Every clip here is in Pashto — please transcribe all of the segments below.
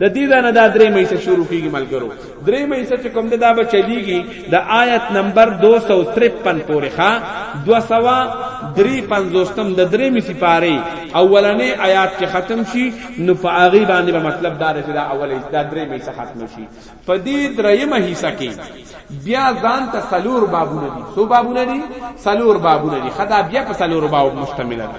د دې دا نه دا درې مې څه شروع کیږي ملګرو درې مې څه چې کوم دا دا به چلیږي د آیت نمبر 253 پورې ښا 253 د درې مې سپاره اولنې آیات چې ختم شي نو په هغه باندې به مطلب دا چې دا اولې دا درې مې څه ختم شي په دې درې مې حصہ کې بیا ځان ته سلور بابونه دي سو بابونه دي سلور بابونه دي خدا بیا په سلور باب مشتمل ده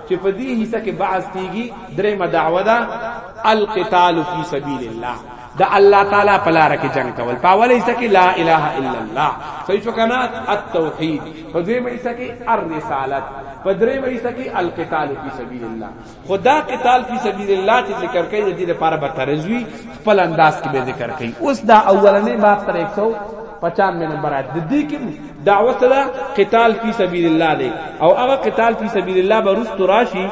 چې په دې حصہ کې بعض کیږي درې مدعوه ده القتال فی سبیل الله د الله تعالی په لار کې جنگ کول په اوله حصہ کې لا اله الا الله صحیح شو کنه التوحید په دویمه حصہ کې الرسالت په دریمه حصہ کې القتال فی سبیل الله خدا قتال فی سبیل الله چې ذکر کوي د دې لپاره به ترزوی خپل انداز کې به ذکر کوي اوس دا اولنې باب تر 195 نمبر آیت د دې کې دعوت له قتال فی سبیل الله دی او هغه قتال فی سبیل الله به رست راشي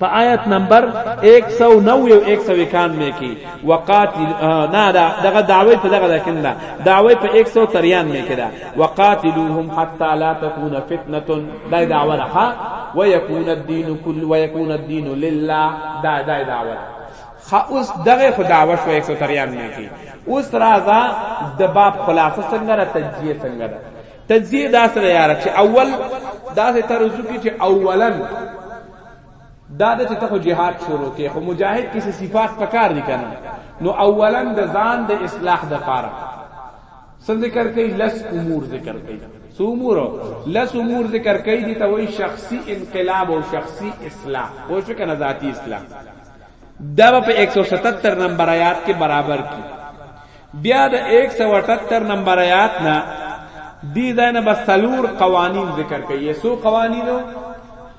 په آیت نمبر 190 او 191 کې وقاتل نه دا دغه دعوی په دغه لکن دا دعوی په 193 کې دا وقاتلوهم حتا لا تكون فتنه دا دعوه ده ويكون الدين كل ويكون الدين لله دا دا دعوه خا اوس دغه خو دعوه شو 193 نه کی اوس راځه د باب خلاصه څنګه را تجزیه څنګه ده تجزیه دا سره یاره چې اول دا سه ترجو کی چې اولا دا د ته خو jihad شروع کې خو مجاهد کې صفات پکار دي کنه نو اولا د ځان د اصلاح د پاره سن ذکر کوي لس امور ذکر کوي سو امور لس امور ذکر کوي دي ته وای شخصي انقلاب او شخصي اصلاح او شو کنه ذاتی اصلاح دا په 177 نمبر آیات کې برابر کی بیا د 178 نمبر آیات نه دی دا نه بسلور قوانین ذکر کوي سو قوانینو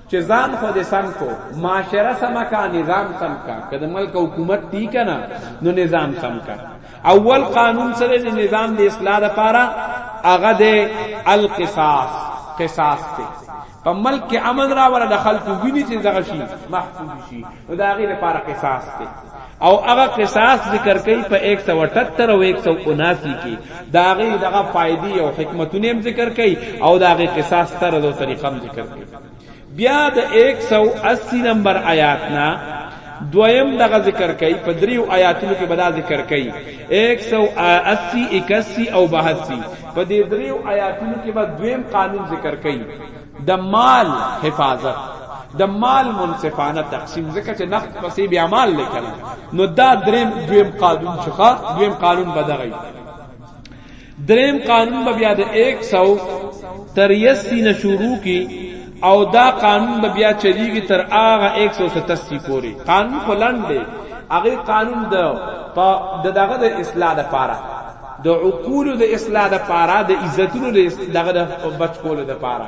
چې ځان خو دې سم کو معاشره سم کا نظام سم کا کله ملک حکومت تی کنا نو نظام سم کا اول قانون سره دې نظام د اصلاح لپاره هغه دې القصاص قصاص ته په ملک کې امن راوړه د خلکو ویني چې دغه شي محفوظ شي نو دا غي لپاره قصاص دی او هغه قصاص ذکر کوي په 178 او 179 کې دا غي دغه فائدې او حکمتونه هم ذکر کوي او دا غي قصاص تر دو طریقم ذکر کوي بیا د 180 نمبر آیات نا دویم دغه ذکر کوي په دریو آیاتونو کې بدا ذکر کوي 180 81 او 82 په دې دریو آیاتونو کې به دویم قانون ذکر کوي د مال حفاظت د مال منصفانه تقسیم ځکه چې نقد پسې بیا مال لیکل نو دا دریم دویم قانون شخه دویم قانون بدغی دریم قانون به بیا د 100 تر 80 نه شروع کی او دا قانون به بیا چلیږي تر هغه 187 پورې قانون خلند دی هغه قانون د د دغه د اصلاح لپاره د عقول د اصلاح لپاره د عزتونو د دغه د بچ کول لپاره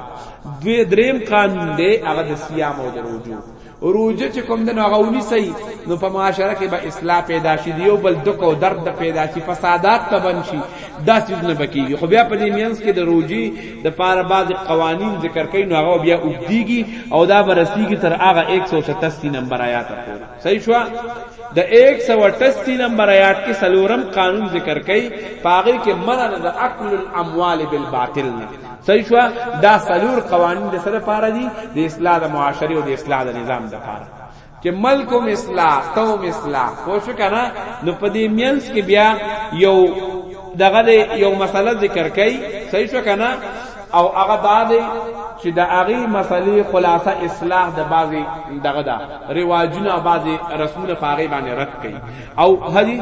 دوی دریم قانون دی هغه د صيام او د روزو روجه چې کوم د نغونی سي نو په معاشره کې به اصلاح پیدا شي دیو بل دکو درد پیدا شي فسادات تبن شي دا څه نه بکیږي خو بیا په دې مینس کې د روجي د پاره بعد قوانین ذکر کین نو هغه بیا وګدیږي او دا برسیږي تر هغه 186 نمبر آیات پورې صحیح شو د 188 نمبر آیات کې سلورم قانون ذکر کړي پاغه کې منع د عقل الاموال بالباطل نه صحیح شو دا سلور قوانین د سره پاره دي د اصلاح د معاشري او د اصلاح د نظام د پاره چې ملکم اصلاح قوم اصلاح خو شو کنه نو په دې مینس کې بیا یو دغه یو مسله ذکر کړي صحیح شو کنه او هغه بعد چې د هغه مسلې خلاصه اصلاح د بعضي دغه دا رواجونه بعضي رسمونه پاره باندې رد کړي او هدي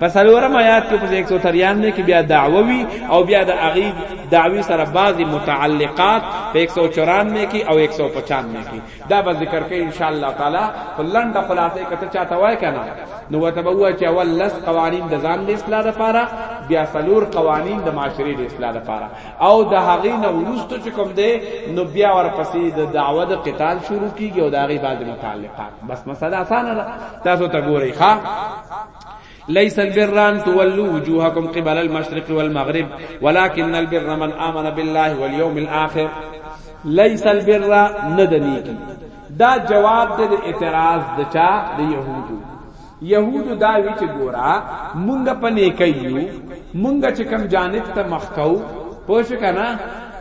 په څلورم آیات کې په 193 کې بیا دعوه وی او بیا د اغي دعوی سره بعضی متعلقات په 194 کې او 195 کې دا به ذکر کې ان شاء الله تعالی په لنډه خلاصه کته چاته وای کنه نو وته به چې اول لس قوانین د ځان د اصلاح لپاره بیا څلور قوانین د معاشري د اصلاح لپاره او د هغې نه ورستو چې کوم دی نو بیا ورپسې د دعوه د قتال شروع کیږي او د هغې بعد متعلقات بس مسله اسانه ده تاسو ته ګورئ ښا ليس البر ان تولوا وجوهكم قبل المشرق والمغرب ولكن البر من آمن بالله واليوم الآخر ليس البر ندنيكي دا جواب د اعتراض د چا د يهودو يهودو دا وی چې ګورا مونږ په نیکیو مونږ چې کم جانب ته مخکاو پوښ کنا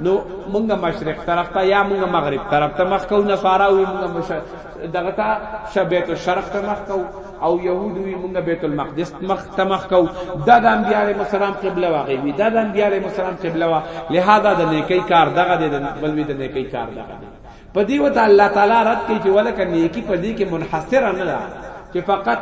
نو مونږ مشرق طرف ته یا مونږ مغرب طرف ته مخکاو نصارا وی مونږ دغه ته شبیت الشرق ته مخکاو او يهود وی مونږ بیت المقدس مخ ته مخ کو دا د انبیاء علیهم السلام قبله واغی وی دا د انبیاء علیهم السلام قبله وا لہذا د نیکی کار دغه د بلوی د نیکی کار دغه په دی وته الله تعالی رد کوي چې ولکه نیکی په دې کې منحصر نه ده چې فقط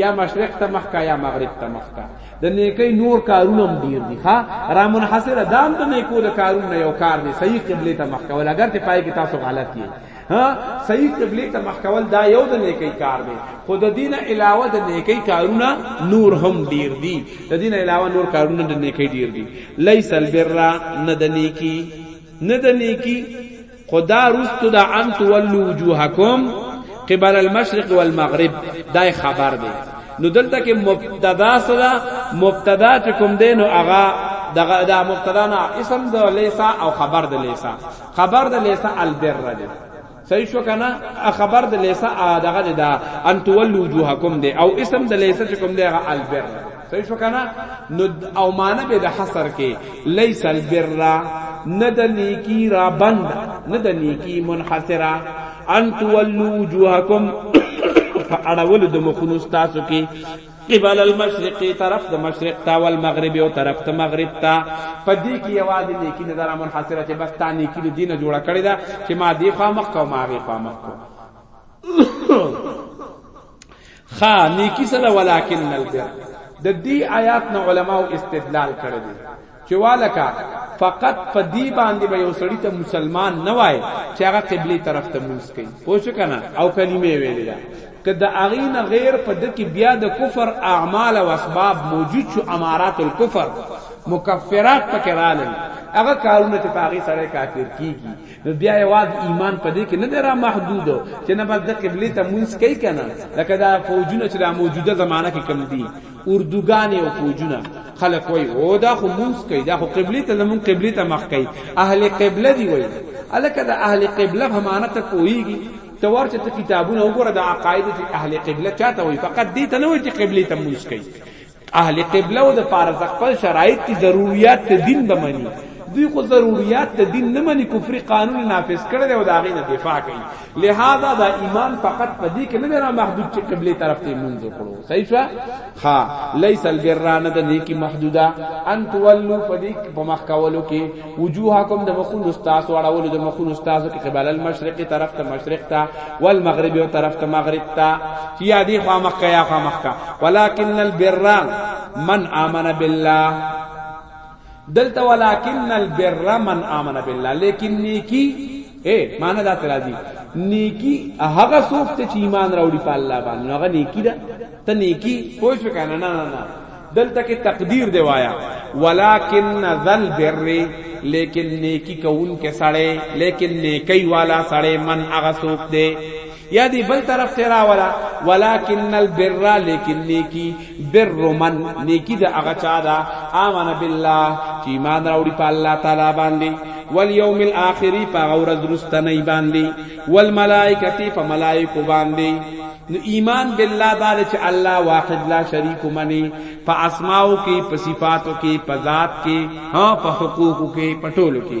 یا مشرق ته مخ کا یا مغرب ته مخ کا د نیکی نور کارونه هم ډیر دي ها را منحصر دام د نیکو د کارونه یو کار دی صحیح قبله ته مخ کا ولګر ته پای کې تاسو غلط یې ها صحیح قبله ته مخ کول دا یو د نیکی کار دی خو د دین علاوه د نیکی کارونه نور هم ډیر دي د دین علاوه نور کارونه د نیکی ډیر دي لیس البر نه د نیکی نه د نیکی خدا رست دا ان تولوا وجوهکم قبل المشرق والمغرب دا خبر دی نو دلته کې مبتدا سره مبتدا چې کوم دی نو هغه دغه دا مبتدا نه اسم د لیسا او خبر د لیسا خبر د لیسا البر دی صحیح شو کنه خبر د لیسا دغه دا ان تولوا وجوهکم دی او اسم د لیسا چې کوم دی هغه البر صحیح شو کنه نو او معنی به د حصر کې لیس البر نه د نیکی را بند نه د نیکی منحصره ان تولوا وجوهکم په اړول د مخونو تاسو کې قبل المشرق طرف د مشرق تا والمغرب او طرف ته مغرب تا پدې کې یوازې نیکی نه درامن حاصله چې بس تا نیکی د دینه جوړه کړی دا چې ما دی خوا مخ کو ما غي خوا مخ کو خا نیکی سره ولکن البر د دې آیات نه علماو استدلال کړی دی چې والکه فقط په دی باندې به یو سړی ته مسلمان نه وای چې هغه قبله طرف ته موس کوي پوه شو کنه او کلمه ویلې ده که د اغین غیر په د کې بیا د کفر اعمال او اسباب موجود شو امارات الكفر مکفرات پکې رااله هغه کارونه چې پاغي سره کافر کیږي نو بیا یواز ایمان پدې کې نه درا محدود چې نه بس د قبله ته مونږ کوي کنه لکه دا فوجونه چې دا موجوده زمانہ کې کم دي اردوګانې او فوجونه خلک وای او دا خو موس کوي دا خو قبله ته زمون قبله ته مخ کوي اهل قبله دی وای الکه دا اهل قبله هم انا ته کویږي ته ورته ته کتابونه وګوره د عقاید چې اهل قبله چاته وای فقط دې ته نه وای چې قبله ته موس کوي اهل قبله او د فارز خپل شرایط ته ضرورت دین بمني دوی خو ضرورت دین نه مني کفر قانون نافذ کړي او دا غي نه دفاع کوي لهذا دا ایمان فقط په دې کې نه دی را محدود چې قبله طرف ته مونږ وکړو صحیح شو ها ليس البر نه د نیکی محدوده ان تولوا په دې په مخ کولو کې وجوهکم د مخون استاد واړول د مخون استاد کې قبل المشرق طرف ته مشرق ته والمغرب او طرف ته مغرب ته چې یا دې خوا مکه یا خوا مکه ولکن البر من امن بالله دلته ولکن البر من امن بالله لیکن نیکی اے معنا دا ترازی نیکی هغه څوک ته چې ایمان راوړي په الله باندې هغه نیکی ده ته نیکی پوه شو کنه نه نه نه دلته کې تقدیر دی وایا ولکن ذل بر لیکن نیکی کون کې سړی لیکن نیکی والا سړی من هغه څوک دی یا دی بل طرف ته راولا ولکن البر لیکن نیکی بر من نیکی دا هغه چا دا امن بالله چې ایمان راوړي په الله تعالی باندې والیوم الاخر په اورز رستنی باندې والملائکتی په ملائکه باندې نو ایمان بالله دار چې الله واحد لا شریک منی په اسماو کې په صفاتو کې په ذات کې ها په حقوقو کې په ټولو کې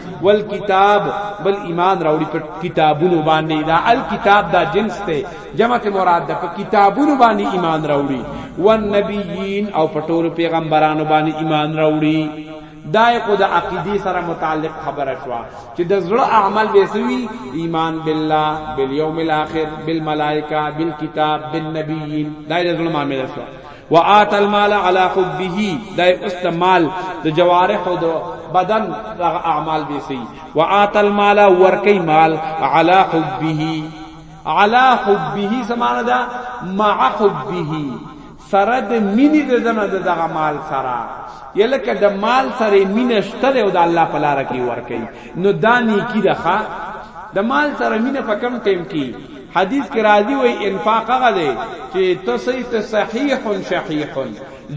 ول کتاب بل ایمان راوړي په کتابونو باندې دا ال کتاب دا جنس ته جمع ته مراد ده په کتابونو باندې ایمان راوړي ون نبیین او په ټول پیغمبرانو باندې ایمان راوړي دای کو د عقیدی سره متعلق خبره شو چې د زړه اعمال به سوي ایمان بالله بالیوم الاخر بالملائکه بالکتاب بالنبیین دای د زړه معاملې شو وآت المال علی حبه دا استعمال د جوارح او د بدن دغه اعمال دي سي وآت المال ورکی مال علی حبه علی حبه سمانه دا مع حبه سره د مینې د دنه د دغه مال سره یلکه د مال سره مینه شته او د الله په لار کې ورکی نو دانی کی دخه د مال سره مینه په کم ټیم کې حدیث کې راځي وای انفاق هغه دی چې ته سي ته صحیح شحیح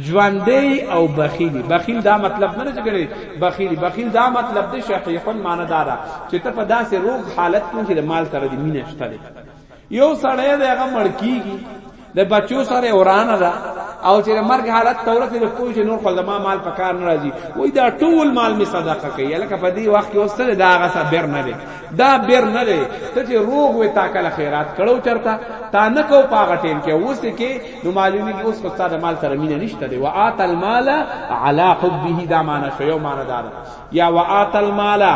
ژوندې او بخیل بخیل دا مطلب نه چې ګنې بخیل بخیل دا مطلب دی شحیح معنی دا ده چې ته په داسې روغ حالت کې چې مال سره دې مینه شته یو سړی دی هغه مړ کیږي د بچو سره ورانه ده او چې مرګ حالت تورت د پوه چې نور خو زما مال په کار نه راځي وای دا ټول مال می صدقه کوي لکه په دې وخت کې اوسره دا غسه بیر نه دی دا بیر نه دی ته چې روغ وې تا کله خیرات کړو چرته تا نه کو پاغه ټیم کې اوس کې نو معلومی کې اوس کو تا د مال سره مینه نشته دی وات المال علی حبه دا معنا شو یو معنا دار یا وات المال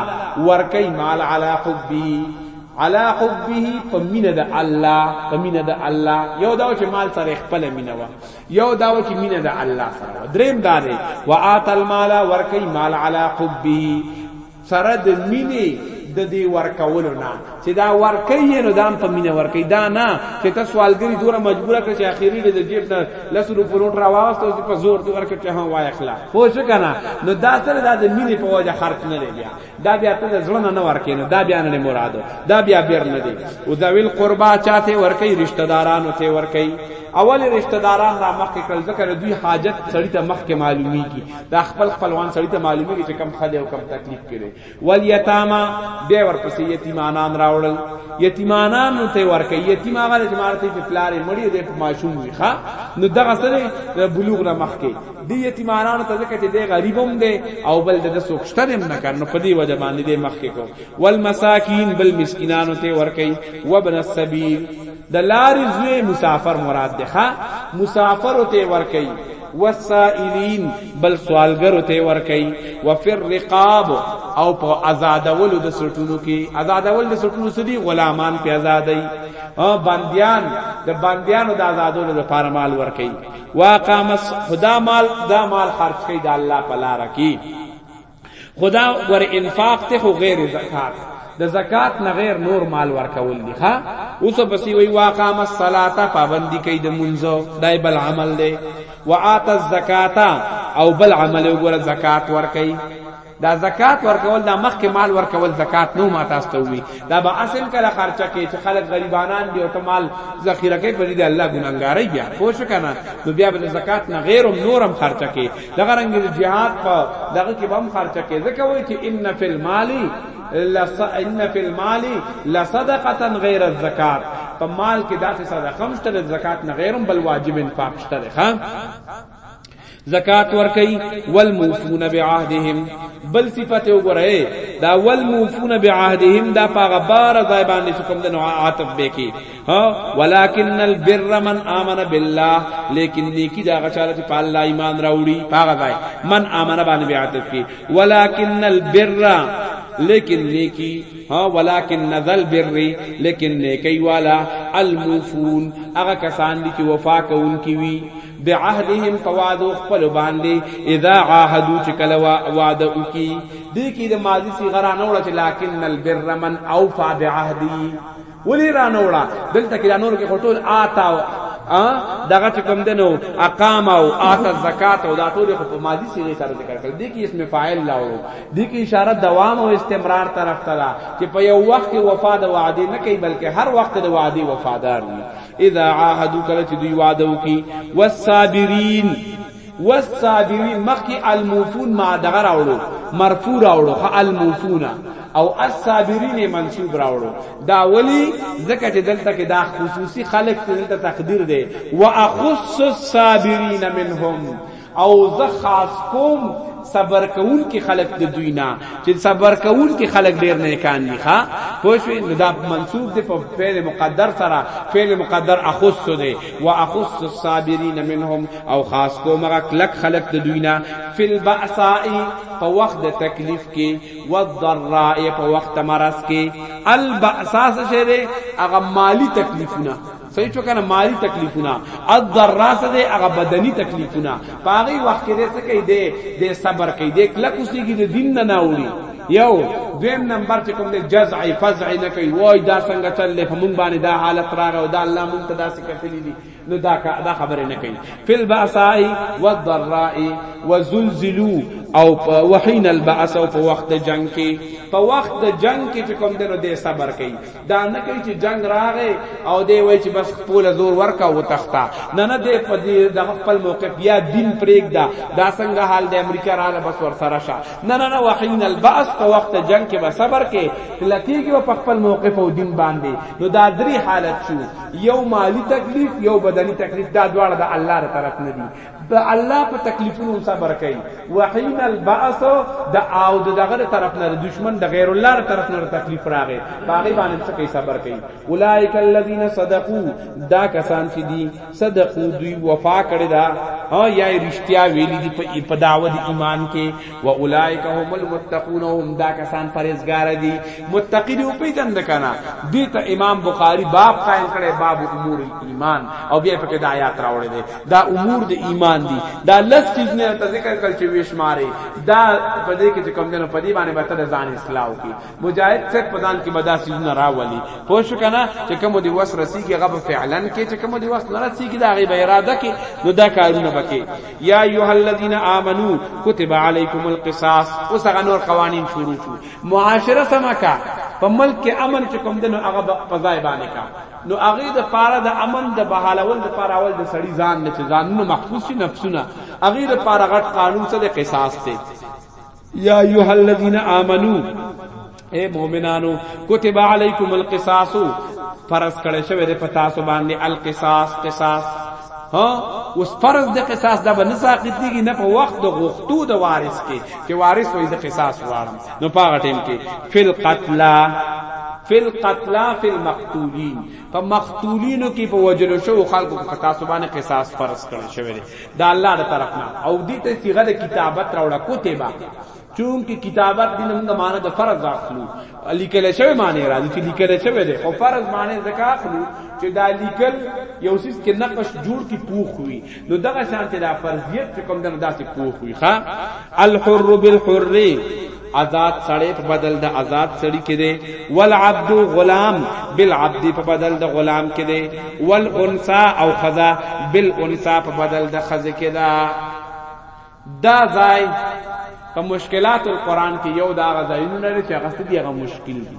ورکی مال علی حبه علی حبه په مینه د الله په مینه د الله یو دا چې مال سره خپل مینه وا یو دا چې مینه د الله سره دریم دا دی وآت المال ورکی مال علی حبه سره د مینه د دې ورکولو نه چې دا ورکې نو دام په مینه ورکې دا نه چې ته سوالګری دوره مجبوره کړې چې اخیری دې جیب نه لاسو روپ نوټ راواست او په زور دې ورکې ته هوا اخلا خو څه کنه نو دا سره دا د مینې په وجه خرج نه لري دا بیا ته زړه نه ورکینو دا بیا نه مرادو دا بیا بیر نه دی او ذویل قربا چاته ورکی رشتہ دارانو ته ورکی اول رشتہ داران را مخ کې کړل ځکه دوی حاجت سړی ته مخ کې معلومیږي دا خپل خپلوان سړی ته معلومیږي چې کم خدای او کم تکلیف کړي ول یتاما به ورپسې یتیمانان راوړل یتیمانان نو ته ورکه یتیم هغه چې مارته په پلار مړی دی په ماشوم وي ښا نو دغه سره بلوغ را مخ کې دی یتیمانانو ته ځکه چې دی غریب هم دی او بل د څوک شته هم نه کار نو په دې وجه باندې دی مخکې کو والمساکین بل مسکینانو ته ورکي وابن السبیل د لارې زوی مسافر مراد دی ښا مسافر ته ورکي والسائلین بل سوالګر ته ورکي وفر رقاب او په آزادول د سټونو کې آزادول د سټونو سدي غلامان په آزادای بندیان د بندیانو د آزادولو لپاره مال ورکي واقامت خدا مال دا مال خرج کړي د الله په لار کې خدا ور انفاق ته خو غیر زکات د زکات نه غیر نور مال ورکول دي ها اوس پسې وی واقام الصلاه پابندی کوي د منځو دای بل عمل دی وآت الزکات او بل عمل وګوره زکات ور کوي دا زکات ورکول دا مخکې مال ورکول زکات نو ما تاسو ته وی دا به اصل کله خرچه کې چې خلک غریبانان دی او ته مال ذخیره کې په دې الله ګناګاری بیا خو شو کنه نو بیا به زکات نه غیر او نورم خرچه کې دغه رنګ جهاد په دغه کې هم خرچه کې ځکه وایي چې ان فی المال لص ان فی المال لصدقه غیر الزکات په مال کې داسې صدقه مشته زکات نه غیرم بل واجب انفاق شته ښا زکات ورکي والموفون بعهدهم بل صفت وګره دا والموفون بعهدهم دا پاغه بار ځای باندې چې کوم د نوع عاطف به کی ها ولکن البر من امن بالله لیکن نیکی دا غچاله چې په الله ایمان راوړي پاغه ځای من امن باندې به عاطف کی ولکن البر لیکن نیکی ها ولکن نذل بر لیکن نیکی والا الموفون هغه کسان دي چې وفا کوونکي وي بعهدهم فوادو خپل باندې اذا عاهدو چې کله وعده وکي دې کې د ماضي سی غرا نه وړه چې لکن البر من اوفا بعهدي ولې را نه وړه دلته کې نور کې خټول آتا دغه چې کوم دنو اقام او آتا زکات او دا ټول خو په ماضي سره سره ذکر کړل دي کې اسم فاعل لاړو دي کې اشاره دوام او استمرار طرف ته چې په یو وخت وفا د وعده نه کوي بلکې هر وخت د وعده وفادار وي اذا عاهدوا کله چې دوی وعده وکي والصابرین والصابرین مخکې الموفون ما دغه راوړو مرفوع راوړو خ الموفون او الصابرین منصوب راوړو دا ولی ځکه چې دلته کې دا خصوصي خلق دلته تقدیر دی واخص الصابرین منهم او زه خاص کوم صبر کول کې خلق د دوی نه چې صبر کول کې خلق ډیر نه کان دي ښا پوښې نو دا منسوب دی په فعل مقدر سره فعل مقدر اخص دی واخص الصابرین منهم او خاص کو مغه کلک خلق د دوی نه فل باساء په وخت د تکلیف کې والضراء په وخت مرض کې الباساس شه دی هغه مالی تکلیفونه صحیح شو کنه مالی تکلیفونه الضراس دې هغه بدني تکلیفونه پاغي وخت کې دې څه کوي دې دې صبر کوي دې کله کوسي کې دې دین نه ناوړي یو دویم نمبر چې کوم دې جزع فزع نه کوي وای دا څنګه چلې په مونږ باندې دا حالت راغی او دا الله مونږ ته داسې کتلی دي نو دا دا خبره نه کوي فل باسای والضراء وزلزلوا او په وحین البعث او په وخت جنگ کې په وخت جنگ کې چې کوم دې نو دې صبر کوي دا نه کوي چې جنگ راغی او دی وای چې بس خپل زور ورکا و تختا نه نه دی په دې د خپل موقف یا دین پرېګ دا دا څنګه حال د امریکا رااله بس ور سره شه نه نه نه وحین الباس په وخت جنگ کې به صبر کې لکیږي په خپل موقف او دین باندې نو دا درې حالت شو یو مالی تکلیف یو بدنی تکلیف دا دواړه د الله تر طرف نه دي د الله په تکلیفونو صبر کوي وحین البعث د او د دغه طرف نه دشمن د غیر الله تر طرف نه تکلیف راغی باغی باندې څه کوي صبر کوي اولایک الذین صدقوا دا کسان چې دي صدقو دوی وفا کړی دا ها یا رښتیا ویلي دي په دعوت ایمان کې و اولائک هم المتقون هم دا کسان پرهیزګار دي متقی دی په جند کنا دي ته امام بخاری باب قائم کړي باب امور ایمان او بیا په کې د آیات راوړي دي دا امور د ایمان دي دا لس چیز نه ته ذکر کړ چې ویش ماره دا په دې کې چې کوم دنه په دې باندې به ته ځان اصلاح کی مجاهد څخه په ځان کې مدا چیز نه راولي پوه شو کنا چې کوم دی وس رسیږي غو فعلا کې چې کوم دی وس نه رسیږي دا غي به اراده کې نو دا کارونه بکې یا ایها الذین آمنو کتب علیکم القصاص اوس هغه نور قوانین شروع شو معاشره سم کا په ملک کې امن چې کوم دنو هغه په ځای باندې کا نو هغه د پاره د امن د بحالول د پاره اول د سړی ځان نه چې ځانونه محفوظ شي نفسونه هغه د پاره غټ قانون څه د قصاص ته یا ایها الذین آمنو اے مؤمنانو کتب علیکم القصاص فرض کړی شوی دی په تاسو باندې القصاص قصاص ها اوس فرض د قصاص د بنه ساقط دیږي نه په وخت د غختو د وارث کې چې وارث وې د قصاص غواړم نو په هغه ټیم کې فل قتلا فل قتلا فل مقتولین په مقتولینو کې په وجلو شو خلکو په تاسو باندې قصاص فرض کړی شوی دی دا الله تر طرف نه او دې ته صيغه د کتابت راوړه کوتبه چونکه کتابت دین موږ معنی د فرض اخلو لیکل شوی معنی راځي چې لیکل شوی دی او فرض معنی ځکه اخلو چې دا لیکل یو سیس کې نقش جوړ کی پوخ وي نو دغه شان ته دا فرضیت چې کوم دغه داسې پوخ وي ښا الحر بالحر آزاد سړی په بدل د آزاد سړی کې دی والعبد غلام بالعبد په بدل د غلام کې دی والانثى او خذا بالانثى په بدل د خذ کې ده دا ځای په مشکلات القرآن کې یو دا غځایونه لري چې هغه ستدي هغه مشکل دي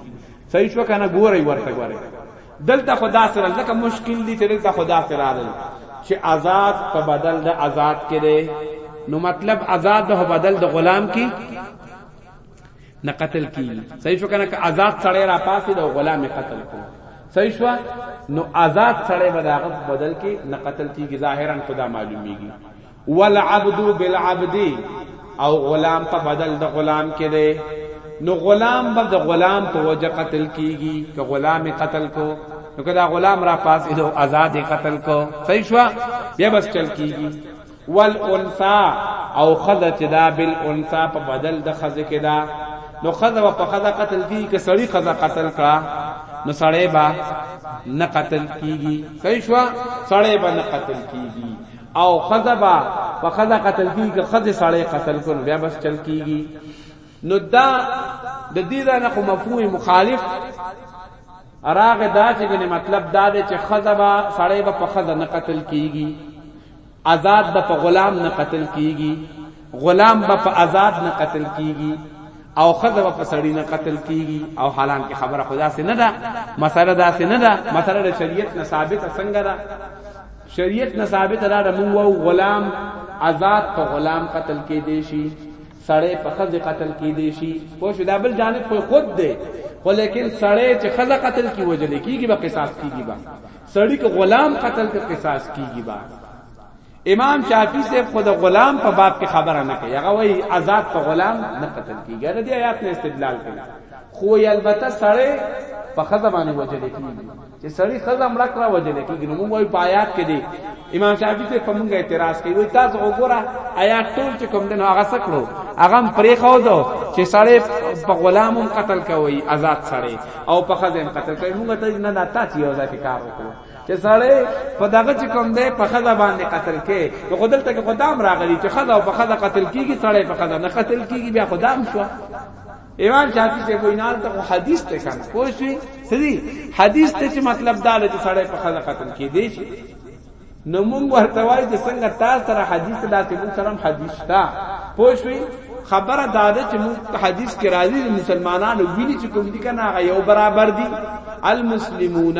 صحیح شو کنه ګوري ورته ګوري دلته خدا سره لکه مشکل دي چې دلته خدا سره راغلی چې آزاد په بدل د آزاد کړي نو مطلب آزاد د بدل د غلام کې نه قتل کی صحیح شو کنه که آزاد سړی را پاسې د غلام قتل کو صحیح شو نو آزاد سړی به داغه بدل کې نه قتل کیږي ظاهرا خدا معلومیږي والعبد بالعبد او غلام په بدل د غلام کې دی نو غلام به د غلام په وجه قتل کیږي که غلام قتل کو نو کدا غلام را پاس دو آزاد قتل کو صحیح شو بیا بس چل کیږي والانثى او خذا تدا بالانثى په بدل د خذ کې دا نو خذا په خذا قتل کیږي که سړی خذا قتل کا نو سړی با نه قتل کیږي صحیح شو سړی با نه قتل کیږي او ښځه به په ښځه قتل کیږي که ښځې سړی قتل کړو بیا بس چل کیږي نو دا د دې دا نه مفهوم مخالف راغه دا چې ګنې مطلب دا دی چې ښځه به سړی به په ښځه نه قتل کیږي آزاد به په غلام نه قتل کیږي غلام به په آزاد نه قتل کیږي او خزه به په سړی نه قتل کیږي او حالان کې خبره خدا سي نه ده مسله دا سي نه ده مسله د شریعت نه ثابت څنګه ده شریعت نه ثابت ده د مونږ او غلام آزاد په غلام قتل کې دی شي سړی په خزه قتل کې دی شي خو شدا بل جانب خو خود دی خو لیکن سړی چې خزه قتل کی وجل کیږي به قصاص کیږي با سړی که غلام قتل کې قصاص کیږي با امام شافعی سے خود غلام په باب کې خبره نه کوي هغه وایي آزاد په غلام نه قتل کیږي د دې آیات نه استدلال کوي خو البته سړی په خزه باندې وجل کیږي چې سړی خزه مړ کړه وجل کیږي نو موږ وایو په آیات کې دی امام شافعی ته په موږ اعتراض کوي وای تاسو وګوره آیات ټول چې کوم دین هغه سکړو هغه پرې خو دو چې سړی په غلامم قتل کوي آزاد سړی او په خزه قتل کوي موږ ته نه نه تاسو یو ځای کار وکړو چې سړی په دغه چې کوم دی په خزه باندې قتل کې نو خدل ته خدام راغلی چې خزه او په خزه قتل کیږي سړی په خزه نه قتل کیږي بیا خدام شو امام شافعی سے کوئی نال ته حدیث ته کان پوه شي سړي حدیث ته چې مطلب دا لته سړی په خزه قتل کې دی شي نو مونږ ورته وایي چې څنګه تاسو سره حدیث داسې مونږ سره حدیث تا پوه شئ خبره دا ده چې موږ په حدیث کې راځي د مسلمانانو ویني چې کوم دي کنه هغه یو برابر دي المسلمون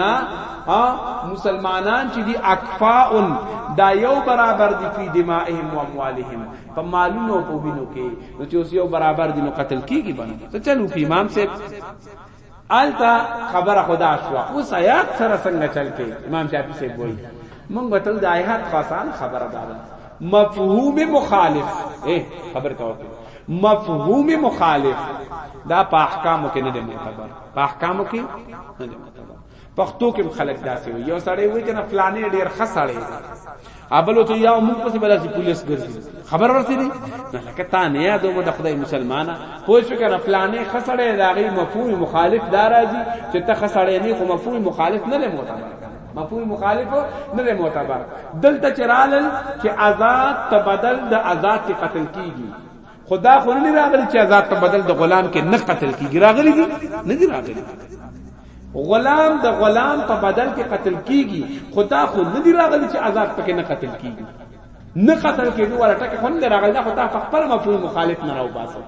ها مسلمانان چې دي اکفاء دا یو برابر دي په دمائهم و اموالهم په مالونو او په وینو کې نو چې اوس یو برابر دي نو قتل کیږي باندې څه چلو امام صاحب التا خبره خدا شو اوس آیات سره څنګه چل کې امام شافعي سے وای مونږ وتو د آیات خاصان خبره دادا مفهوم مخالف اے خبر کا وکړه مفهوم مخالف دا په احکامو کې نه دی معتبر په احکامو کې نه دی معتبر پښتو کې خلک داسې وي یو سړی وي کنه فلانه ډیر ښه سړی ابل ته یو موږ پسې بلاسي پولیس ګرځي خبر ورته دي نه لکه تا نه یادو د خدای مسلمانه پوه شو کنه فلانه ښه سړی دا غي مفهوم مخالف دا راځي چې ته ښه سړی نه خو مفهوم مخالف نه لمو مفهوم مخالف نه دی معتبر دلته چرالل چې آزاد تبدل د آزاد کې قتل کیږي خدا خو نه راغلی چې آزاد په بدل د غلام کې نه قتل کیږي راغلی دي نه دي راغلی غلام د غلام په بدل کې قتل کیږي خدا خو نه دي راغلی چې آزاد پکې نه قتل کیږي نه قتل کیږي ولا ټکه خو نه راغلی دا خو تا په خپل مفهوم مخالف نه راو باسه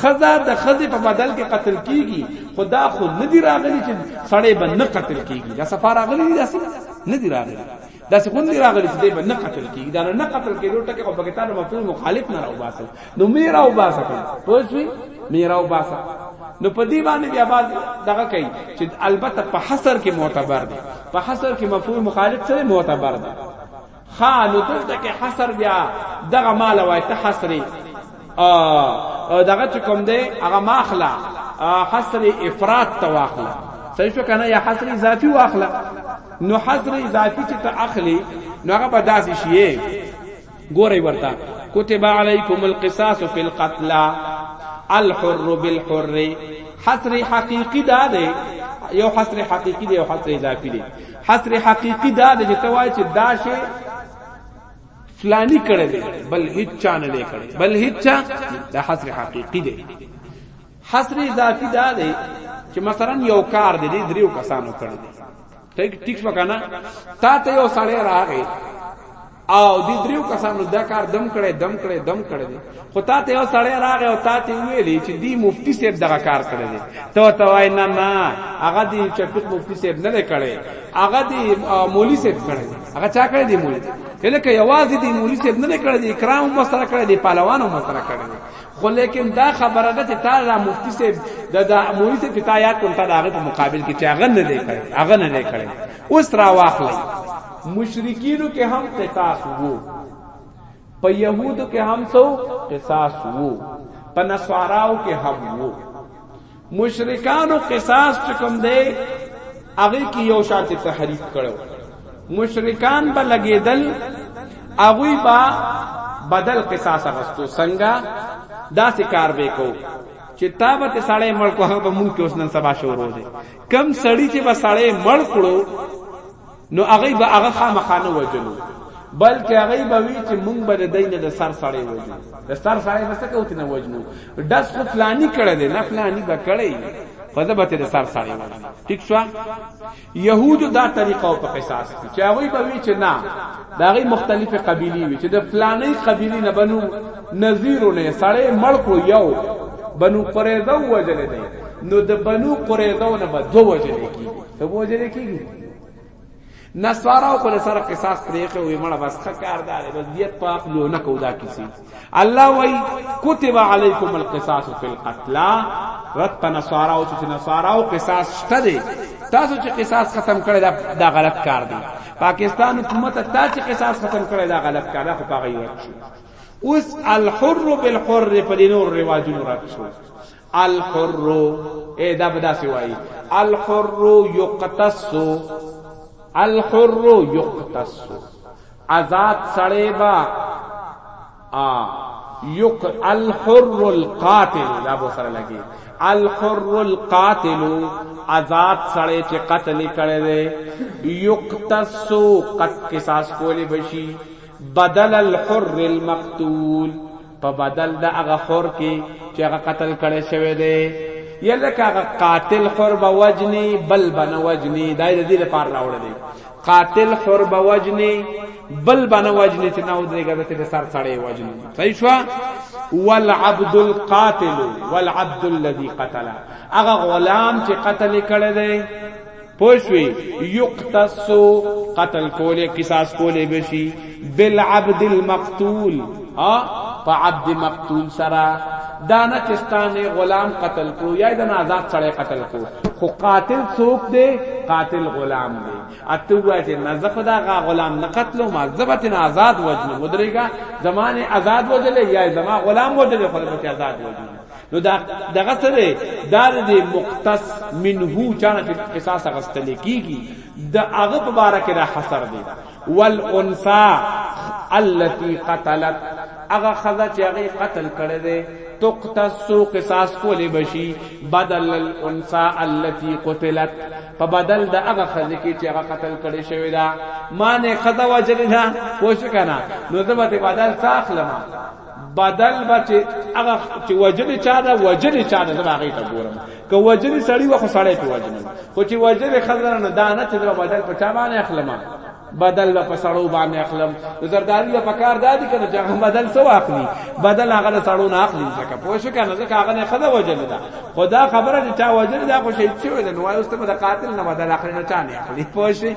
خزا د خزې په بدل کې قتل کیږي خدا خو نه دي راغلی چې سړی به نه قتل کیږي دا سفار راغلی دي نه دي راغلی دا څه خوندې راغلی چې دې باندې نه قتل کیږي دا نه قتل کېدو ټکه خو پکې تعالی مفعول مخالف نه راو باسه نو میرا او باسه پوه شئ میرا او باسه نو په دې باندې بیا باز دغه کوي چې البته په حصر کې معتبر دی په حصر کې مفعول مخالف سره معتبر دی خا نو دلته کې حصر بیا دغه مال وای ته حصرې ا دغه چې کوم دی هغه ماخلا حصر افراد ته واخلا صحیح شو کنه یا حصر اضافي واخلا نو حصر اضافي چې ته اخلي نو هغه به داسې شي ګورې ورته كتب عليكم القصاص في القتلى الحر بالحر حصر حقيقي دا دی یو حصر حقيقي دی یو حصر اضافي دی حصر حقيقي دا دی چې توای چې دا شی فلانی کړه دی بل هیڅ چا نه دی کړه بل هیڅ چا د حصر حقيقي دی حصر اضافي دا دی چې مثلا یو کار دی دریو کسانو کړه دی ټیک ټیک وکنه تا ته یو سړی راغی او د دریو کسانو دا کار دم کړي دم کړي دم کړي خو تا ته یو سړی راغی او تا ته ویلې چې دی مفتی صاحب دغه کار کړی دی ته ته وای نه نه هغه دی شفیق مفتی صاحب نه کړی هغه دی مولوی صاحب کړی هغه چا کړی دی مولوی لکه یوازې دی مولوی صاحب نه کړی دی کرام مو سره کړی دی پهلوانو مو سره کړی دی خو لیکن دا خبره ده چې تا لا مفتی صاحب د دا مولوی صاحب ته یاد کړم تا هغه په مقابل کې چې هغه نه دی کړی هغه نه دی کړی اوس را واخلې مشرکینو کې هم قصاص وو په يهودو کې هم سو قصاص وو په نصاراو کې هم وو مشرکانو قصاص چکم دی هغه کې یو شانت تحریف کړو مشرکان به لګیدل هغه با بدل قصاص غستو څنګه دا سکار به کو چې تا به ته سړی مړ کو هغه به مونږ کې اوس نن سبا شروع دی کم سړی چې به سړی مړ کړو نو هغه به هغه خامخانه وجلو بلکې هغه به وی چې مونږ به د دینه د سر سړی وجو د سر سړی به څه کوت نه وجنو داس خو فلانی کړه دی نه فلانی به کړی خو زه به تیر سر سړی وجنو ټیک شو یهودو دا طریقه او په قصاص کې چې هغه به وی چې نه دا غي مختلفه قبیلی وی چې د فلانی قبیلی نه بنو نذیر نه سړی مړ کو یو بنو قریظه وجل دی نو د بنو قریظه نه به دو وجل کیږي ته وجل کیږي نصارا په سر قصاص پرېخه وي مړه بس خکار دار بس دیت پاک لو نه کو دا کسی الله وای كتب علیکم القصاص فی القتلى رت نصارا او چې نصارا او قصاص شته دي تاسو چې قصاص ختم کړی دا غلط کار دی پاکستان حکومت تا چې قصاص ختم کړی دا غلط کار دی خو پاغي ورچو اوس الحر بالحر په دینور رواجونو راځو الحر اے دا بدا سوائی الحر یقتص الحر یقتص آزاد سڑے با آ یک الحر القاتل دا بو سره لګي الحر القاتل آزاد سړی چې قتل کړي دی یقتصو قد قصاص کولی بشي بدل الحر المقتول په بدل د هغه خور کې چې هغه قتل کړي شوی دی یا لکه هغه قاتل خور به وجنی بل بنه وجنی دا د دې لپاره راوړل دی قاتل خور به وجنی بل بنه وجنی چې نو درې غزه ته سر سړې وجنی صحیح شو والعبد القاتل والعبد الذي قتل هغه غلام چې قتل کړي دی پوشوی یقتص قتل کوله قصاص کوله بشي بالعبد المقتول ها په عبد مقتول سرا دانه چستانه غلام قتل کو یا دنا آزاد سره قتل کو خو قاتل څوک دی قاتل غلام دی اته وای چې نه زخه دا غا غلام نه قتل ما زبت نه آزاد وجل مدرګه زمانه آزاد وجل یا زما غلام وجل خپل بچ آزاد وجل نو دا دغه سره دا د مختص منه چانه چې قصاص غستل کیږي د هغه په باره کې دا حصر دی والانثى التي قتلت هغه خزه چې هغه قتل کړي دي تقتص قصاص کولې بشي بدل الانثى التي قتلت په بدل د هغه خزه کې چې هغه قتل کړي شوی دا معنی خزه وجل نه پوښ کنا نو زه به بدل ساخلم بدل بچ هغه چې وجنې چا دا وجنې چا نه زما هغه ته ګورم که وجنې سړی و خو سړی په وجنې خو چې وجنې خزر نه دانه چې دا بدل په چا باندې اخلم بدل په سړو باندې اخلم زرداری له پکار دادی کنه چې هغه بدل سو اخلي بدل هغه له سړو نه اخلي ځکه پوه شو کنه ځکه هغه نه خزر وجنې دا خدا خبره چې چا وجنې دا خو شي چې وجنې وایي اوس ته د قاتل نه بدل اخلي نه چا نه اخلي پوه شي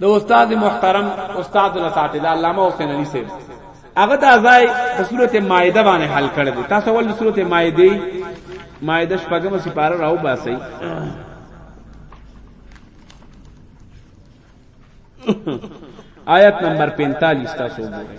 د استاد محترم استاد الاساتذه علامه حسین علی صاحب هغه دا ځای په صورت مائده باندې حل کړی دی تاسو ول صورت مائده مائده شپږم سپاره راو باسي آیت نمبر 45 تاسو وګورئ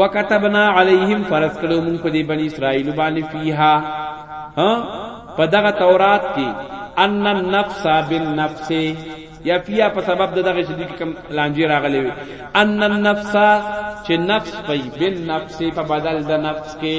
وکتبنا علیهم فرض کړو مونږ په دې بنی اسرائیل باندې فیها ها په دغه تورات کې ان النفس بالنفس یا فیا په سبب دغه شدی کوم لانجه راغلی وي ان النفس چې نفس پي بالنفس په بدل د نفس کې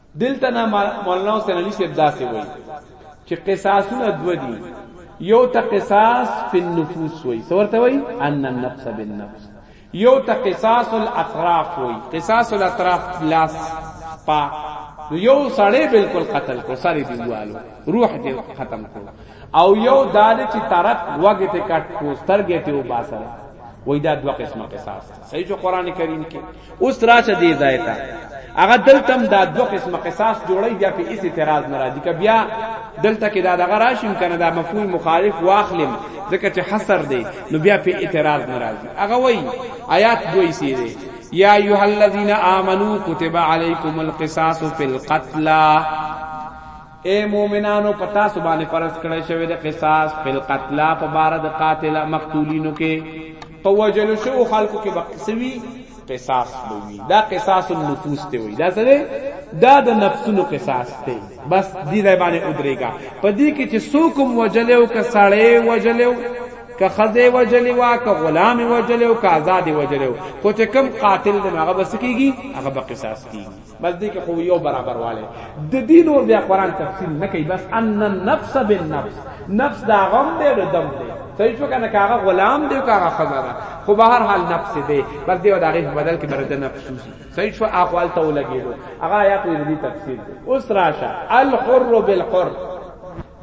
دلته نه مولانا حسین علی صاحب داسې وایي چې قصاصونه دو دي یو ته قصاص فی النفوس وایي سورته وایي ان النفس بالنفس یو ته قصاص الاطراف وایي قصاص الاطراف لاس پا یو سړی بالکل قتل کو سړی دیوالو روح دې ختم کو او یو دال چې ترک وګه ته کټ کو سترګې ته وباسره وای دا دوه قسمه قصاص صحیح جو قران کریم کې اوس راشه دی ځای ته هغه دلته هم دا دوه قسمه قصاص جوړی بیا په هیڅ اعتراض نه راځي که بیا دلته کې دا دغه راشم کنه دا مفهوم مخالف واخلم ځکه چې حصر دی نو بیا په اعتراض نه راځي هغه وایي آیات دوی سی دی یا ایها الذین آمنو کتب علیکم القصاص فی القتلى اې مومنانو په تاسو باندې فرض کړی شوی د قصاص په قتلا په بار د قاتل مقتولینو کې په وجلو شو خلکو کې بقسوي قصاص بوي دا قصاص النفوس ته وي دا سره دا د نفسونو قصاص ته بس دې ځای باندې ودرېګا په دې کې چې څوک وجلو ک سړې وجلو ک خزه وجلې وا ک غلام وجلو ک آزاد وجلو کو چې کم قاتل دغه بس کیږي هغه به قصاص کیږي بس دې کې خو یو برابر والے د دې نور بیا قران تفسیر نه کوي بس ان النفس بالنفس نفس دا غم دې د دم دې صحیح شو کنه کاغه غلام دې کاغه خزانه خو به هر حال نفس دې بس دې دا غي بدل کې برته نفس شي صحیح شو اقوال ته ولګي دو هغه آیات دې تفسیر اوس راشه الحر بالحر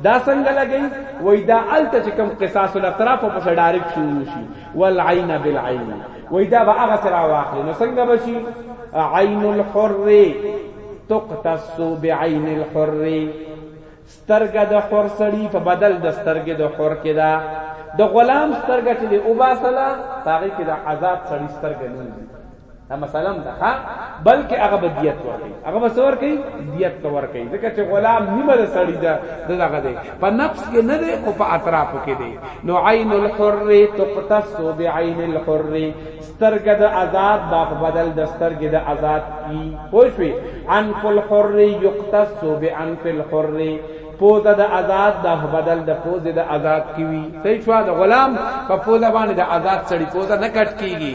دا څنګه لګی وای دا الته چې کوم قصاص الاطراف په سره ډایرک شروع شي والعين بالعين وای دا به هغه سره واخلي نو څنګه بشي عین الحر تقتص بعین الحر سترګه د حر سړی په بدل د سترګې د حر کې دا د غلام سترګه چې او باسلا هغه کې د آزاد سړی سترګه نه دا مثلا ده ها بلکې هغه به دیت ورکړي هغه به څور کوي دیت ته ورکړي ځکه چې غلام نیمه ده سړی ده دغه دی په نفس کې نه دی خو په اطراف کې دی نو عین الحر تقتص بعین الحر سترګه د آزاد با بدل د سترګه د آزاد کی پوښوي عن کل حر یقتص بعن فی الحر پوزه د آزاد د بدل د پوزه د آزاد کی وی صحیح شو د غلام په پوزه باندې د آزاد سړی پوزه نه کټ کیږي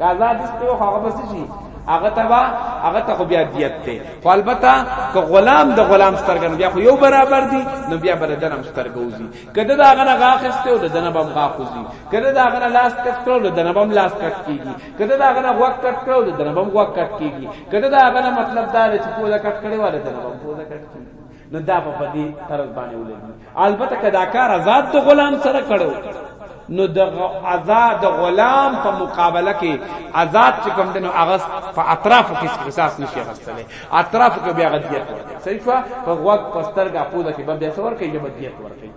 قضا دسته خو هغه بس شي هغه تبا هغه ته خو بیا دیت دی خو البته که غلام د غلام سترګن بیا خو یو برابر دی نو بیا بل دنم سترګوزی کده دا غنه غاخسته او د دنبم غاخوزی کده دا غنه لاس کټو او د دنبم لاس کټ کیږي کده دا غنه غوک کټ کړو او د دنبم غوک کټ کیږي کده دا غنه مطلب دا چې پوزا کټ کړي والے دنبم پوزا کټ کیږي نو دا په پدی طرز باندې ولګي البته کدا کار آزاد د غلام سره کړو نو د آزاد غلام په مقابله کې آزاد چې کوم دنو اغس په اطراف کې احساس نشي غستلې اطراف کې بیا غدیت ورته صحیح شو په غوږ پسترګه پوده کې بیا څور کې یو بدیت ورته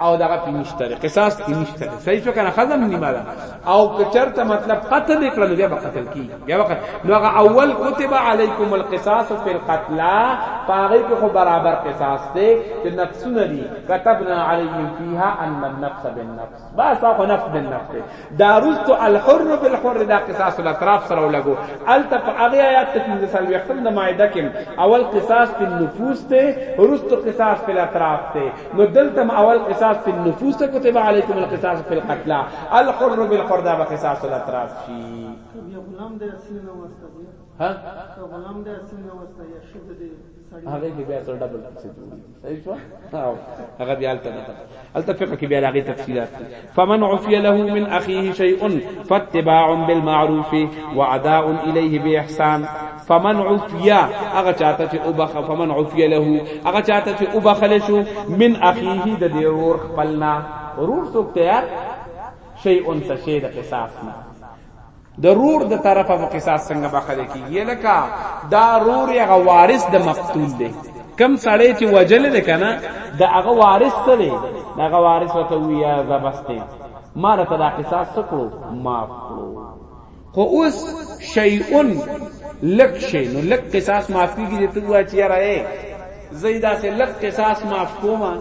او دغه پینشته ده قصاص پینشته ده صحیح شو کنه خزم نیمه ده او کچرته مطلب قتل کړل بیا قتل کی بیا وخت نو هغه اول کتب علیکم القصاص فی القتلا پاره کې خو برابر قصاص ده چې نفسونه دي كتبنا علیهم فیها ان النفس بالنفس بس هغه نفس بالنفس دا رستو الحر بالحر دا قصاص الاطراف سره ولګو الته په هغه آیات ته پنځه سال وختم د مائده کې اول قصاص په نفوس ته رستو قصاص په الاطراف ته نو دلته اول قصاص په نفوس ته كتب عليكم القصاص في القتلى الحر بالحر دا به قصاص الاطراف شي غلام د اسیر نه وسته ها غلام د اسیر نه وسته یا شد دی هغه کې بیا سره ډبل څه جوړي صحیح شو او هغه بیا الته نه الته فقہ کې بیا هغه تفصيلات فمن عفي له من اخيه شيء فاتباع بالمعروف واداء اليه باحسان فمن عفي هغه چاته چې وبخ فمن عفي له هغه چاته چې وبخل شو من اخيه د دې ور خپلنا ورور څوک تیار شيء ان څه شي د قصاص نه د رور د طرفه مو قصاص څنګه بخره کیږي لکه دا رور هغه وارث د مقتول دی کم سړی چې وجل دی کنه د هغه وارث ته دی هغه وارث ته ویا زبسته مال ته دا قصاص سکړو معاف کړو خو اوس شیئن لک شی نو لک قصاص معاف کیږي ته وا چې راي زیدا سے لک قصاص معاف کوما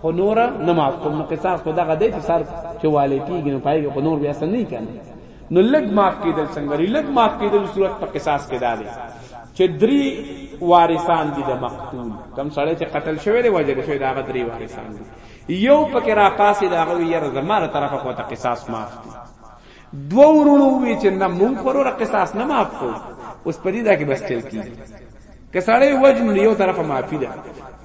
خو نور نه معاف کوم نو قصاص خو دغه دی چې سر چې والي کیږي نو پای خو نور بیا سم نه کیږي نو لګ معاف کیدل څنګه لري لګ معاف کیدل صورت په قصاص کې دادي چې دري وارثان دي د مقتول کم سړی چې قتل شوی دی وجل شوی دا غدري وارثان دي یو پکې را پاسې دا غوي یره زماره طرفه کوته قصاص معاف دي دوه ورونو وی چې نه مونږ پرور قصاص نه معاف کو اوس پدې دا کې بس چل کیږي که سړی وجنو نو یو طرفه معافی ده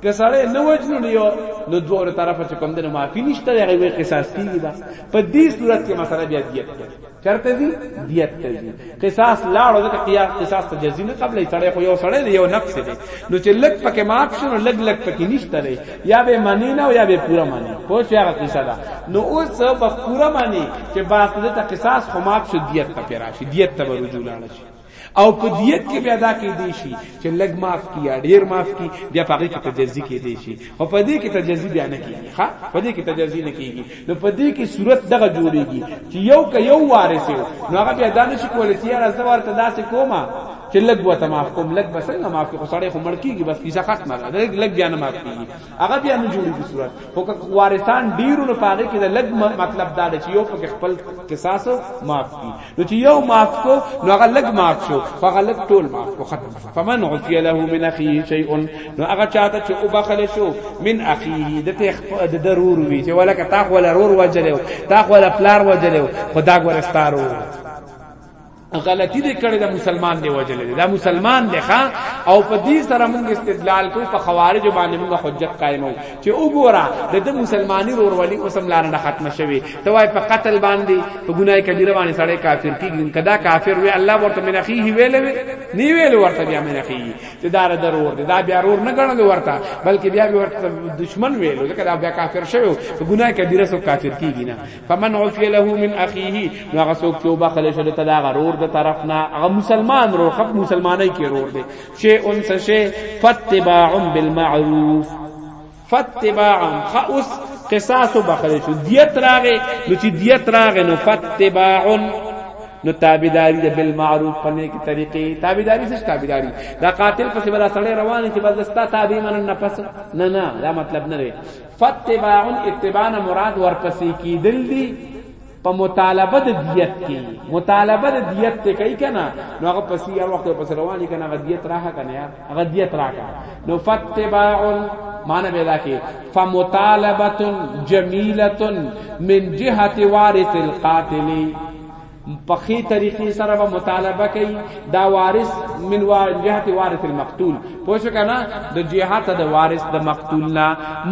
که سړی نه وجنو نو یو نو دوه طرفه چې کوم دنه معافی نشته هغه وی قصاص کیږي با په دې صورت کې مسله بیا دیت ده چرته دي دیت ته دي قصاص لاړو ځکه قیاس قصاص ته جزی نه قبلې سړی خو یو سړی دی یو نفس دی نو چې لګ پکې معاف شنو لګ لګ پکې نشته دی یا به معنی نه او یا به پورا معنی خو چې هغه قصه ده نو اوس په پورا معنی چې باس ته قصاص خو معاف شو دیت ته پیرا شي دیت ته رجوع لاړ شي او په دیت کې بیا دا کې دی شي چې لګ معاف کی یا ډیر معاف کی بیا په هغه کې تجزی کې دی شي او په دې کې تجزی بیا نه کیږي ها په دې کې تجزی نه کیږي نو په دې کې صورت دغه جوړیږي چې یو ک یو وارث نو هغه بیا دا نشي کولای چې یار زه ورته داسې کومه چې لګ وته معاف کوم لګ بسنګ معاف کو سړی خو مړ کیږي بس کیسه ختمه ده لګ بیا نه معاف کیږي هغه بیا نه جوړیږي صورت خو که وارثان ډیرو نه پاږي کې د لګ مطلب دا دی چې یو پکې خپل قصاص معاف کی نو چې یو معاف کو نو هغه لګ معاف شو هغه لګ ټول معاف کو ختم فمن عفي له من اخيه شيء نو هغه چاته چې وبخل شو من اخيه د تخ د ضرور وی چې ولکه تا خو له رور وجلو تا خو له پلار وجلو خدا ګورستارو غلطی دې کړې دا مسلمان دی وجلې دا مسلمان دی ښا او په دې سره موږ استدلال کو په خوارج باندې موږ حجت قائمو چې وګوره د دې مسلمانی رورولي اوسم لار نه ختم شوي ته وای په قتل باندې په ګناي کبیره باندې سړی کافر کیږي کدا کافر وی الله ورته من اخیه ویل وی نی ویل ورته بیا من اخیه چې دار ضرور دی دا بیا رور نه ګڼل ورته بلکې بیا ورته دشمن ویل ځکه دا بیا کافر شوی په ګناي کبیره سو کافر کیږي نه فمن عفی له من اخیه نو هغه څوک چې وبخل شو د تدا غرور د طرف نه هغه مسلمان رو خپ مسلمانای کې رور دی شی ان څه شی فتباع بالمعروف فتباع خاص قصاص وبخل شو دیت راغې نو چې دیت راغې نو فتباع نو تابعداري د بالمعروف په نیک طریقې تابعداري څه تابعداري دا قاتل په سبا سره روان چې بس دستا تابع من نه پس نه نه دا مطلب نه فاتباع اتباع نه مراد ورپسې کیدل دي په مطالبه د دیت کې مطالبه د دیت ته کوي کنه نو هغه پسې هر وخت په سرواني کنه هغه دیت راخه کنه یار هغه دیت راکا نو فتباع معنی به دا کې فمطالبه جمیله من جهه وارث القاتل پخی طریقې سره به مطالبه کوي دا وارث من وار جهت وارث المقتول پوه شو کنه د جهت د وارث د مقتول نه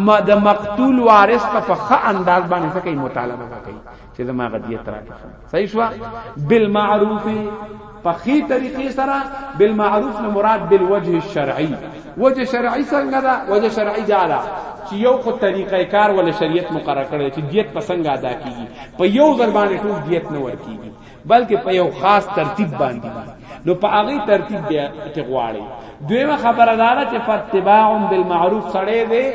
ما د مقتول وارث ته په ښه انداز باندې څه کوي مطالبه کوي چې زما غدیت راکړه صحیح شو بالمعروف پخی طریقې سره بالمعروف نه مراد بالوجه الشرعي وجه شرعي څنګه دا وجه شرعي جاله چې یو خو طریقې کار ول شریعت مقرره کړی چې دیت پسنګ ادا کیږي په یو ځل باندې ټول دیت نه ورکیږي بلکې په یو خاص ترتیب باندې نو په هغه ترتیب دی ته غواړي دویمه خبره دا ده چې فتباع بالمعروف سره دی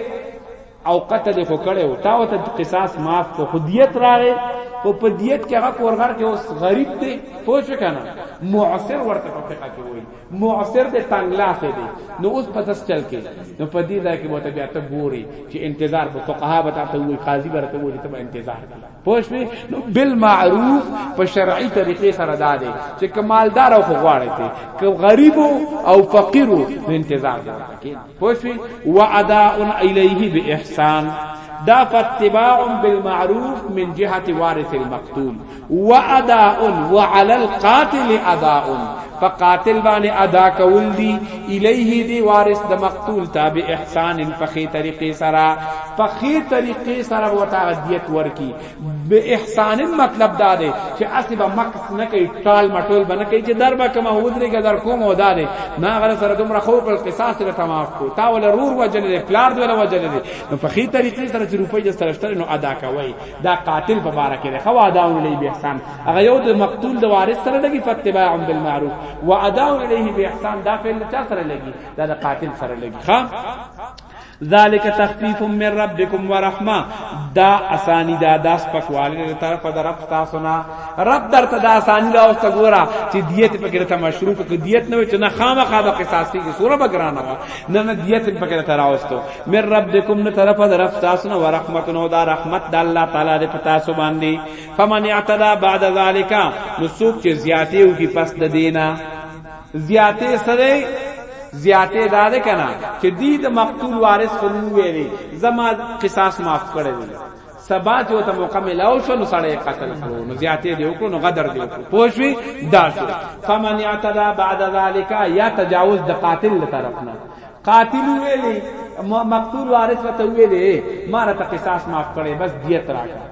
او قتل خو کړي او تا وته قصاص معاف کو خودیت راغې او په دیت کې هغه کورګر کې اوس غریب دی پوه شو کنه معاصر ورته په فقہ کې وایي معاصر د تنګلاسه دی نو اوس په تاسو چل کې نو په دې ځای کې به بیا ته ګوري چې انتظار په فقها به تاسو وي قاضي به تاسو وي ته به انتظار کوي پوښوي نو بالمعروف په شرعي طریقې سره دا دی چې کمالدار او غواړي ته که غریب او فقیر نو انتظار کوي پوښوي واداء الیه باحسان دا فاتباع بالمعروف من جهه وارث المقتول واداء وعلى القاتل اداء فقاتل باندې ادا کول دي الیه دی وارث د مقتول تابع احسان په خې طریقې سره په خې طریقې سره وته دیت ورکی به احسان مطلب دا دی چې اسی به مکس نه کوي ټال مټول بنه کوي چې دربه کما ودرېګه در کوم او دا دی ما غره سره دومره خو پر قصاص سره تمام کو تا ول رور وجل دی پلار دی ول وجل دی نو په خي طریقې سره چې روپۍ جس ترشتل نو ادا کوي دا قاتل په بار کې دی خو ادا ولې به احسان هغه یو د مقتول د وارث سره لګي فتباع بالمعروف وادا الیه به احسان دا فعل چا سره لګي دا د قاتل سره لګي ها ذالک تخفیف من ربکم ورحمه دا اسانی دا داس پکوالی له طرف در رب تاسو نه رب درته دا اسانی دا اوس ګورا چې دیت پکې ته مشروع کې دیت نه چې نه خامخا به قصاصي کې سوره بګرانه وا نه نه دیت پکې ته راوستو من ربکم نه طرف در رب تاسو نه ورحمت نو دا رحمت د الله تعالی دې پتا سو باندې فمن اعتدا بعد ذالک نو څوک چې زیاتیو کې پس د دینه زیاته سره زیاته دار کنا چې دی د مقتول وارث خونو ویری زما قصاص معاف کړی دی سبا چې ته موقع ملاو شو نو سړی قتل کړو نو زیاته دی وکړو نو غدر دی وکړو پوښوي دا شو فمن اعتدى بعد ذلك یا تجاوز د قاتل له طرف نه قاتل ویلی مقتول وارث وته ویلی مارته قصاص معاف کړي بس دیت راکړه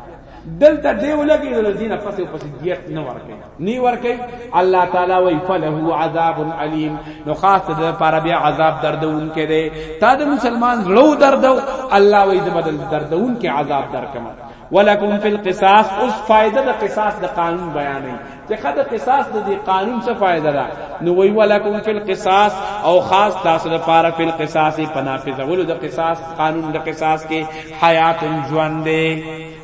دلته دیو لګي د دین پسې پسې دیت نه ورکي نی ورکي الله تعالی وی فله عذاب الیم نو خاص د پر بیا عذاب دردون کې دی تا د مسلمان زړه دردو الله وی د بدل دردون کې عذاب درکمه ولکم فی القصاص اوس فائدہ د قصاص د قانون بیانې چې خدای قصاص د دې قانون څخه فائدہ ده نو وی ولکم فی القصاص او خاص تاسو لپاره فی القصاص پنافذ ولو د قصاص قانون د قصاص کې حیات ژوند دی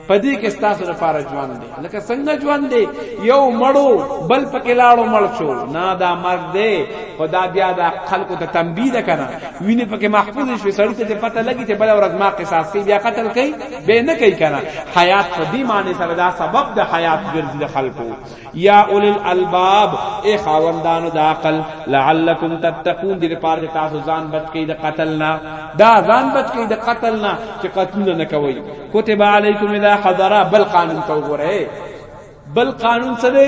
پدې کې تاسو لپاره ژوند دی لکه څنګه ژوند دی یو مړو بل پکې لاړو مړ شو نه دا مرګ دی خدا بیا دا خلکو ته تنبیه ده کنه ویني پکې محفوظ شي سړی ته پته لګي چې بل ورځ ما قصاص کوي بیا قتل کوي به نه کوي کنه حیات په دې معنی سره دا سبب د حیات ګرځي د خلکو یا اول الالباب ای خاوندانو د عقل لعلکم تتقون دې لپاره چې تاسو ځان بچ کړئ د قتل نه دا ځان بچ کړئ د قتل نه چې قتلونه نه کوي کتب علیکم اذا حضر بل قانون تو غره بل قانون څه دی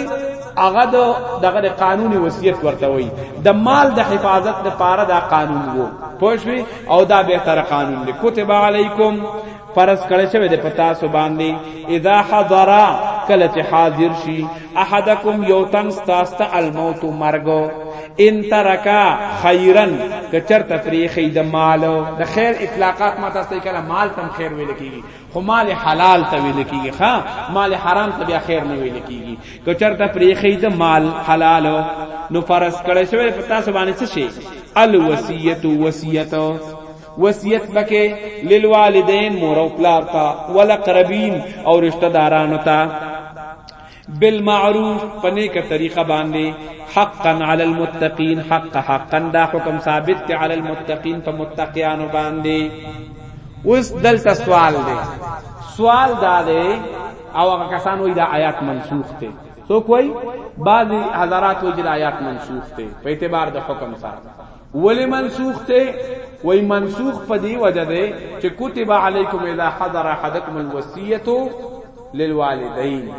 هغه د دغه قانوني وصیت ورته وي د مال د حفاظت لپاره دا قانون وو پوښوي او دا به تر قانون دی کتب علیکم فرض کړی شوی د پتا سو باندې اذا حضر کله چې حاضر شي احدکم یو تن ستاسو الموت مرګ ان ترکا خیرا کچر تفریخی د مال د خیر اطلاقات ما تاسو کله مال تم خیر ویل کیږي خو مال حلال ته ویل کیږي ها مال حرام ته بیا خیر نه ویل کیږي که چرته پرې خید مال حلال نو فرض کړی شوی په تاسو باندې څه شي الوصیت وصیت وصیت پکې للوالدین مور او پلار ته ولقربین او رشتہ دارانو ته بالمعروف په نیکه طریقه باندې حقا علی المتقین حق حقا دا حکم ثابت دی علی المتقین په متقیانو باندې اوس دلته سوال دی سوال دا دی او هغه کسان وی دا آیات منسوخ دی سو کوئی بعضی حضرات وی دا آیات منسوخ دی په اعتبار د حکم سره ولی منسوخ ته وای منسوخ په دی وجه ده چې کتب علیکم اذا حضر احدکم الوصیت للوالدین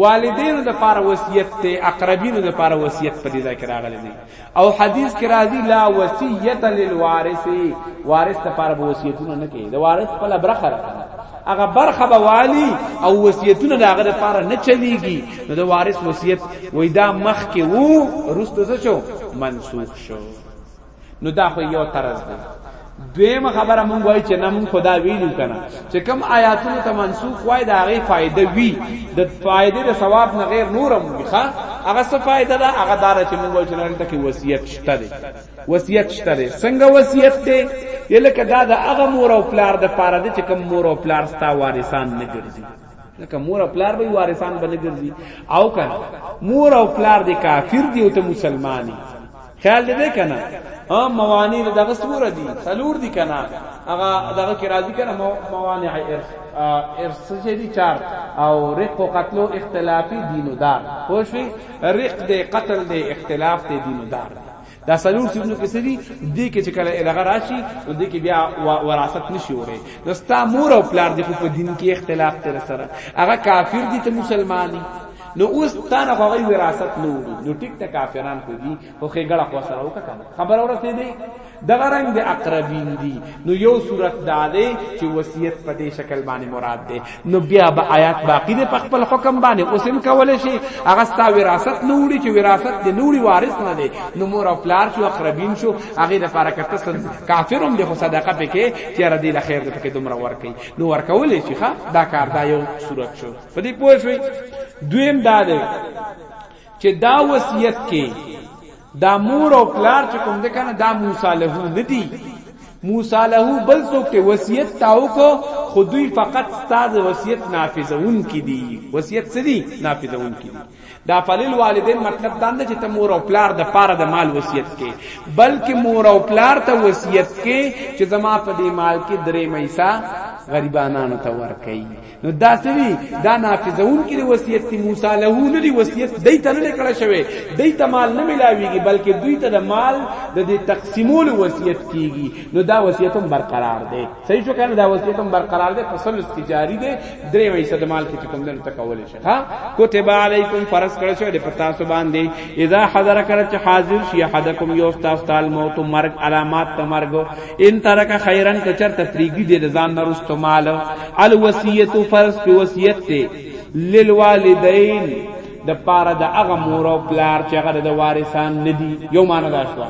والدین د پار وصیت ته اقربین د پار وصیت په دې ځای کې راغلی دی او حدیث کې راځي لا وصیت للوارث وارث ته پار وصیتونه نه کوي د وارث په لبرخه هغه برخه به والی او وصیتونه د هغه لپاره نه چلیږي نو د وارث وصیت وای دا مخ کې وو رستو څه شو منسوخ شو نو دا خو یو طرز دی دویم خبره مونږ وای چې نه مونږ خدا ویلو کنه چې کم آیاتونو ته منسوخ وای دا غي فائدہ وی د فائدې د ثواب نه غیر نورم وی ښا هغه څه فائدہ ده هغه دار چې مونږ وای چې نه ته کې وصیت شته وصیت شته دی څنګه وصیت دی یلکه دا د هغه مور او پلار د پاره دی چې کوم مور او پلار ستا وارثان نه ګرځي لکه مور او پلار به وارثان به نه ګرځي او کنه مور او پلار دی کافر دی او ته مسلمانی خیال دې کنه ها موانی دغه سور دي سلور دي کنه هغه دغه کې راضي کنه موانی ارث ارث چې دي چار او رق او قتل او اختلافي دینو دار خوشي رق دې قتل دې اختلاف دې دینو دار دا سلور سیزونو کې سری دې کې چې کله الغه راشي نو دې کې بیا وراثت نشي وړي نو ستا مور او پلار دې په دین کې اختلاف تر سره هغه کافر دي ته مسلمانانی نو اوس تا نه هغه وراثت نه وړي نو ټیک ته کافران کو دي خو خې ګړه خو سره وکړه خبر اورته دي دغه رنگ د اقربین دي نو یو صورت دا دی چې وصیت په دې شکل باندې مراد دی نو بیا به آیات باقی دی په خپل حکم باندې اوسم کول شي هغه ستا وراثت نوړي چې وراثت دی نوړي وارث نه دی نو مور او پلار شو اقربین شو هغه د پاره کته سن کافرم دی خو صدقه پکې چې را دی لخر دی پکې دومره ورکي نو ورکول شي ښا دا کار دا یو صورت شو په دې پوه شوي دویم دا دی چې دا وصیت کې دا مور او پلار چې کوم ده کنه دا موسی له ندی موسی له بل څوک ته وصیت تاو کو خو دوی فقط ستاد وصیت نافذون کی دي وصیت سدي نافذون کی دي دا فلل والدین مطلب دا نه چې ته مور او پلار د پاره د مال وصیت کې بلکې مور او پلار ته وصیت کې چې زما په دې مال کې درې مېسا غریبانو ته ورکړي نو دا سری دا نافذون کې دی وصیت دی موسی له نه دی وصیت دای ته نه کړه شوی دای ته مال نه ملاویږي بلکې دوی ته د مال د دې تقسیمول وصیت کیږي نو دا وصیت هم برقرار دی صحیح شو کنه دا وصیت هم برقرار دی فصل استجاری دی درې وای صد مال کې کوم دن تکول شي ها کتب علیکم فرض کړه شوی د پتا سو باندې اذا حضر کړه چې حاضر شي حدکم یو تاسو تعال موت مرګ علامات تمرګ ان ترک خیرا کچر تفریگی دے دزان نرست مال الوصیت فرض پی وصیت تے للوالدین د پاره د هغه مور او پلار چې هغه د وارثان ندي یو معنی دا شو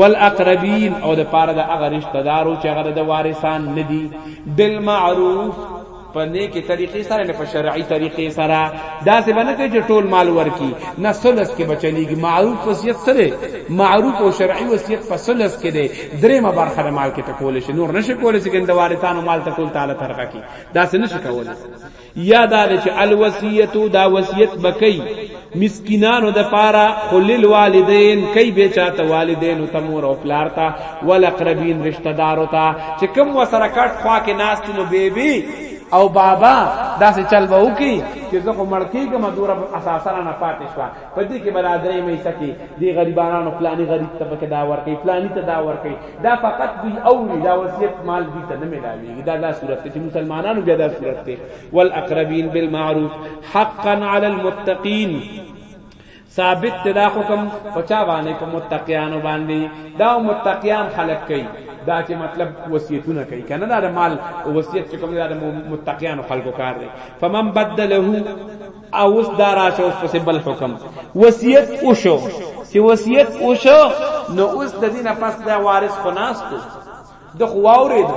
والاقربین او د پاره د هغه رشتہ دارو چې هغه د وارثان ندي بالمعروف په نیکه طریقې سره نه په شرعي طریقې سره دا څه باندې کوي چې ټول مال ورکی نه سلس کې بچلېږي معروف وصیت سره معروف او شرعي وصیت په سلس کې دی درېمه برخه د مال کې ته کول شي نور نشي کول شي ګند وارثانو مال ته ټول تعالی ترقه کی دا څه نشي کول یا دا چې الوصیت دا وصیت بکئی مسکینانو د پاره خلل والدین کای به چاته والدین او تمور او پلار تا ول اقربین رشتہ دار او تا چې کوم وسره کټ خوا کې ناس نو بیبي او بابا داسې چل به وکي چې زه خو مړکی کوم دور اساسا نه پاتې شو په دې کې بل درې مې سکی دی غریبانو پلاني غریب ته پکې دا ورکی پلاني ته دا ورکی دا فقط دی او دا وصیت مال دی ته نه ملاوي دا دا صورت چې مسلمانانو بیا دا صورت ته والاقربین بالمعروف حقا علی المتقین ثابت دی دا حکم پچا باندې په متقیانو باندې دا متقیان خلق کوي دا چې مطلب وصیتونه کوي کنه دا مال وصیت چې کوم دا متقیانو خلقو کار دی فمن بدله او اوس دا راشه اوس پسې بل حکم وصیت وشو چې وصیت وشو نو اوس د دینه پس دا وارث خناستو د خو واورید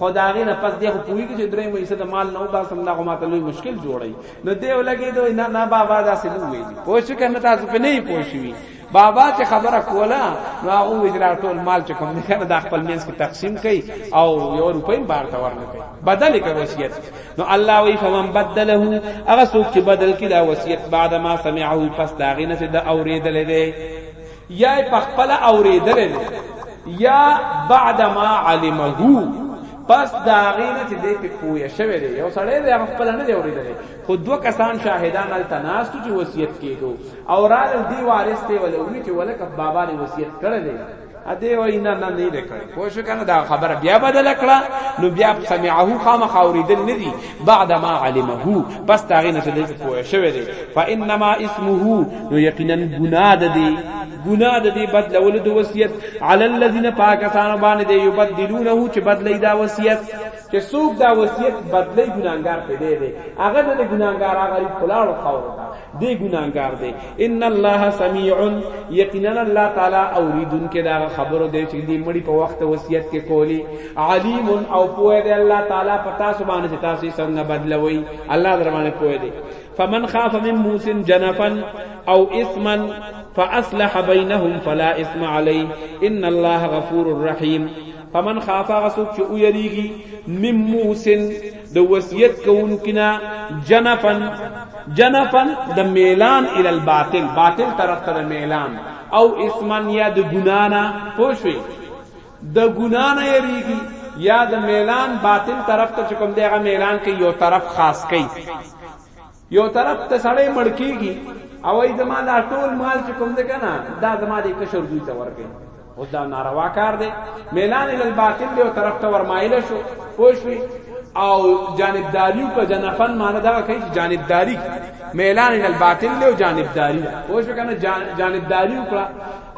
خدای نه پس دغه پوری کې درې مې څه د مال نه وبا سم دا ماته لوی مشکل جوړي نو دی ولګي دوی نه نه بابا دا سې وی پوښ کنه تاسو په نه پوښوي بابا چې خبره کوله نو هغه وجرا ټول مال چې کوم نه کنه د خپل مینس کې تقسیم کړي او یو روپۍ بار ته ورنه کوي بدل کړي وصیت نو الله وی فمن بدله هغه څوک چې بدل کړي دا وصیت بعد ما سمعه پس دا غینه د اوریدل دی یا پخپل اوریدل یا بعد ما علمه پس دا غینه چې دې په پوهه شوی دی یو سړی دی هغه خپل نه دی اوریدل خو دوه کسان شاهدان ال تناستو چې وصیت کېدو او را دی وارث ته ولوي چې ولکه بابا دې وصیت کړل دی ا دې وای نه نه نه لیکل خو شو کنه دا خبره بیا بدل کړه نو بیا سمعه خامخ اوریدل نه دی بعد ما علمه پس دا غینه چې دې پوه شوی دی فانما اسمه نو یقینا ګناه ده دی ګناه ده دی بدلول د وصیت علی الذین پاکستان باندې دی یبدلونه چې بدلی دا وصیت چې څوک دا وصیت بدلی ګناګار پیدا دی هغه د ګناګار هغه پلاړو خاور دی ګناګار دی ان الله سميع یقینا الله تعالی اوریدون کې دا خبرو دی چې دی مړی په وخت وصیت کې کولی علیم او پوهه دی الله تعالی پتا سبحانه چې تاسو څنګه بدلوي الله درمانه پوهه دی فمن خاف من موس جنفا او اسما فاصلح بينهم فلا اسم عليه ان الله غفور رحيم فمن خاف غسوک چې او یریږي مم موسن د وصیت کوونکو نه جنفن جنفن د میلان ال الباطل باطل طرف ته میلان او اسمن یا د ګنانا پوښوي د ګنانا یریږي یا د میلان باطل طرف ته کوم دغه میلان کې یو طرف خاص کوي یو طرف ته سړی مړ کیږي او ای زما دا ټول مال چې کوم دی کنه دا زما د کشر دوی ته ورکړي او دا ناروا کار دی میلان ال الباطل دی او طرف ته ورمایل شو پوښوي او جانبداریو کا جنفن معنی دا کوي چې جانبداری میلان ال الباطل دی او جانبداری پوښوي کنه جانبداری وکړه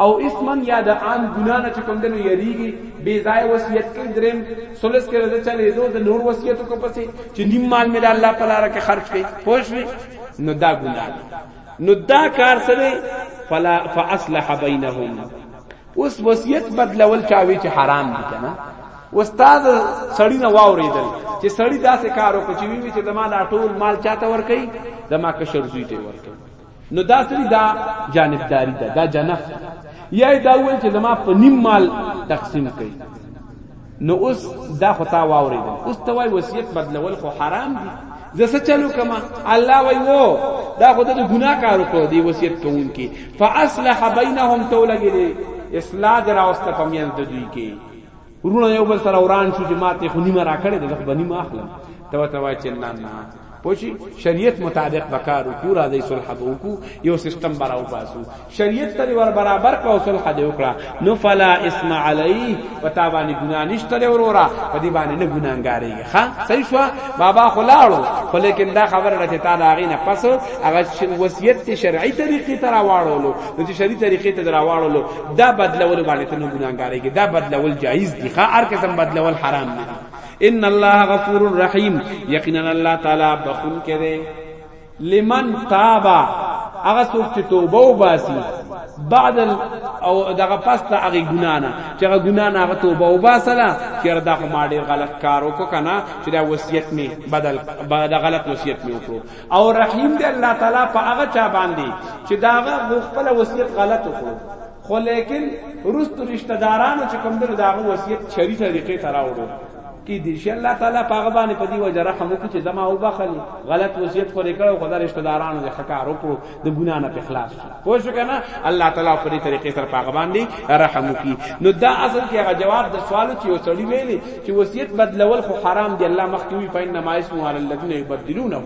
او اسما یا د عام ګنا نه چې کوم دنو یریږي بی ځای وصیت کوي دریم سولس کې رضا چلے دو د نور وصیت کو پسې چې نیم مال مې الله په لار کې خرج کړي خوش وي نو دا ګنا نو دا کار سره فلا فاصلح بینهم اوس وصیت بدلول چاوي چې حرام دي کنه استاد سړی نه واوریدل چې سړی داسې کار وکړي چې وی چې د مال ټول مال چاته ور کوي د ما کشر زوی ته ور کوي نو دا سری دا جانبداری ده دا جنف یا دا ول چې زما په نیم مال تقسیم کړي نو اوس دا خطا واورید اوس توای وصیت بدلول خو حرام دي زه څه چلو کما الله وای وو دا خو د ګناه کارو کو دی وصیت کوونکی فاصلح بینهم تولګی اصلاح دراوسته پمیل د دوی کې ورونه یو بل سره وران شو چې ماته خو نیمه راکړې ده خو بنی ما اخلم ته وته وای چې نه نه پوچی شریعت مطابق بکارو پورا د صلح به کو یو سیستم براو پاسو شریعت تری ور برابر کا صلح دی وکړه نو فلا اسم علی وتا باندې ګنا نشته دی ورورا په دې باندې نه ګناګاری ښا صحیح شو بابا خلاړو خو لیکن دا خبره راته تعالی غینه پس هغه وصیت شرعی طریقې ترا واړولو نو چې شری طریقې ته دراواړلو دا بدلول باندې ته نه ګناګارېږي دا بدلول جایز دي ښه هر قسم بدلول حرام نه دي ان الله غفور رحیم یقینا الله تعالی بخون کړي لمن تابا هغه څوک چې توبه وباسي بعد ال... او دغه پس ته هغه ګنا نه چې هغه ګنا نه هغه توبه وباسله چې دا خو ما ډیر غلط کار وکړ کنه چې دا وصیت می بدل دا غلط وصیت می وکړو او رحیم دی الله تعالی په هغه چا باندې چې داغه خپل وصیت غلط وکړو خو لیکن رست رشتہ دارانو چې کوم دغه داغه وصیت چری طریقې تراوړو کې دي چې الله تعالی په هغه باندې په دی وجه رحم وکړي چې زما او بخلی غلط وصیت خو لري کړو خدای رشتہ دارانو د خکار وکړو د ګنا نه اخلاص شي پوه شو کنه الله تعالی په دې طریقې سره پاغه باندې رحم وکي نو دا اصل کې هغه جواب د سوال چې یو سړی ویلي چې وصیت بدلول خو حرام دی الله مخکې وی پاین نمایس مو علی الذین یبدلونه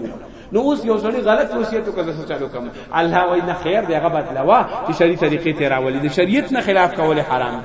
نو اوس یو سړی غلط وصیت وکړ څه چالو کوم الله وای نه خیر دی هغه بدلوا چې شری طریقې ته راولي د شریعت نه خلاف کول حرام دی